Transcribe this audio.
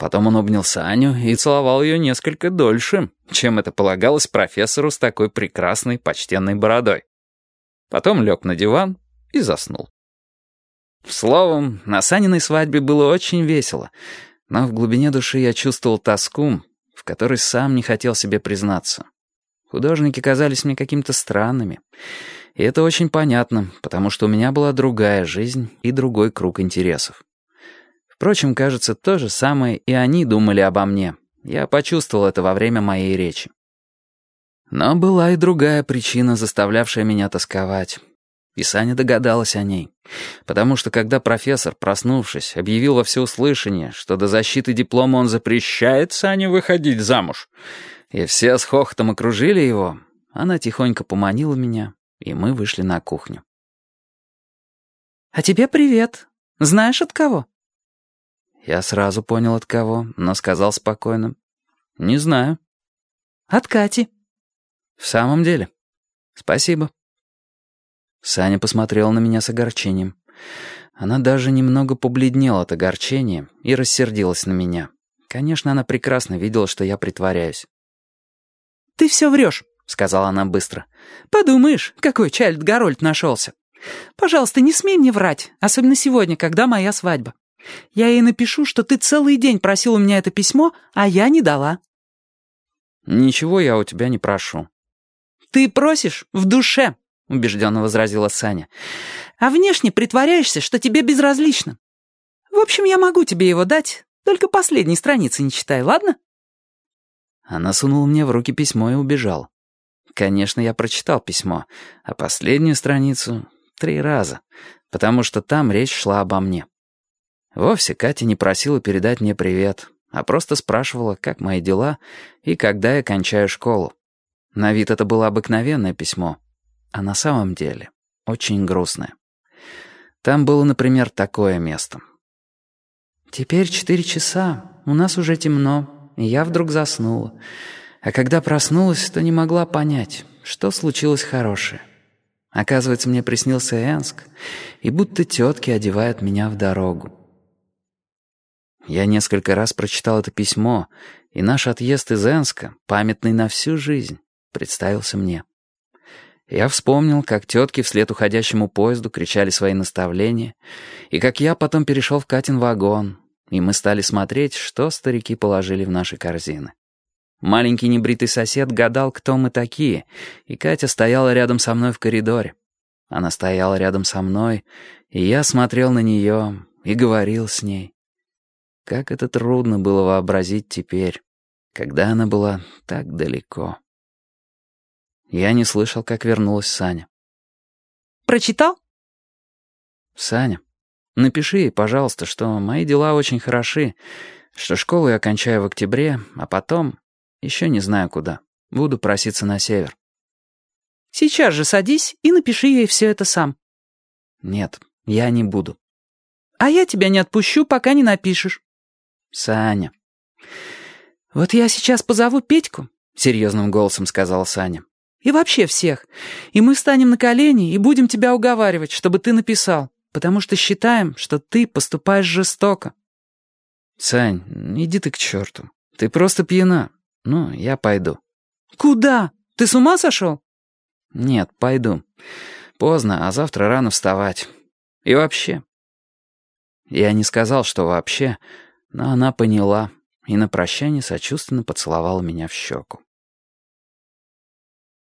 Потом он обнял Саню и целовал ее несколько дольше, чем это полагалось профессору с такой прекрасной, почтенной бородой. Потом лег на диван и заснул. Словом, на Саниной свадьбе было очень весело, но в глубине души я чувствовал тоску, в которой сам не хотел себе признаться. Художники казались мне какими-то странными. И это очень понятно, потому что у меня была другая жизнь и другой круг интересов. Впрочем, кажется, то же самое и они думали обо мне. Я почувствовал это во время моей речи. Но была и другая причина, заставлявшая меня тосковать. И Саня догадалась о ней. Потому что когда профессор, проснувшись, объявил во всеуслышание, что до защиты диплома он запрещает Сане выходить замуж, и все с хохотом окружили его, она тихонько поманила меня, и мы вышли на кухню. «А тебе привет. Знаешь, от кого?» Я сразу понял, от кого, но сказал спокойно. «Не знаю». «От Кати». «В самом деле? Спасибо». Саня посмотрела на меня с огорчением. Она даже немного побледнела от огорчения и рассердилась на меня. Конечно, она прекрасно видела, что я притворяюсь. «Ты все врешь», — сказала она быстро. «Подумаешь, какой Чайльд Гарольд нашелся. Пожалуйста, не смей мне врать, особенно сегодня, когда моя свадьба. Я ей напишу, что ты целый день просил у меня это письмо, а я не дала». «Ничего я у тебя не прошу». «Ты просишь в душе», — убежденно возразила Саня. «А внешне притворяешься, что тебе безразлично. В общем, я могу тебе его дать, только последней страницы не читай, ладно?» Она сунула мне в руки письмо и убежала. Конечно, я прочитал письмо, а последнюю страницу — три раза, потому что там речь шла обо мне. Вовсе Катя не просила передать мне привет, а просто спрашивала, как мои дела и когда я кончаю школу. На вид это было обыкновенное письмо, а на самом деле очень грустное. Там было, например, такое место. «Теперь четыре часа, у нас уже темно, и я вдруг заснула. А когда проснулась, то не могла понять, что случилось хорошее. Оказывается, мне приснился Энск, и будто тетки одевают меня в дорогу. Я несколько раз прочитал это письмо, и наш отъезд из Энска, памятный на всю жизнь, представился мне. Я вспомнил, как тетки вслед уходящему поезду кричали свои наставления, и как я потом перешел в Катин вагон, и мы стали смотреть, что старики положили в наши корзины. Маленький небритый сосед гадал, кто мы такие, и Катя стояла рядом со мной в коридоре. Она стояла рядом со мной, и я смотрел на нее и говорил с ней. Как это трудно было вообразить теперь, когда она была так далеко. Я не слышал, как вернулась Саня. «Прочитал?» «Саня, Напиши ей, пожалуйста, что мои дела очень хороши, что школу я окончаю в октябре, а потом, еще не знаю куда, буду проситься на север. Сейчас же садись и напиши ей все это сам. Нет, я не буду. А я тебя не отпущу, пока не напишешь. Саня. Вот я сейчас позову Петьку, серьезным голосом сказала Саня. И вообще всех. И мы встанем на колени и будем тебя уговаривать, чтобы ты написал потому что считаем, что ты поступаешь жестоко». «Сань, иди ты к черту. Ты просто пьяна. Ну, я пойду». «Куда? Ты с ума сошел?» «Нет, пойду. Поздно, а завтра рано вставать. И вообще...» Я не сказал, что вообще, но она поняла и на прощание сочувственно поцеловала меня в щеку.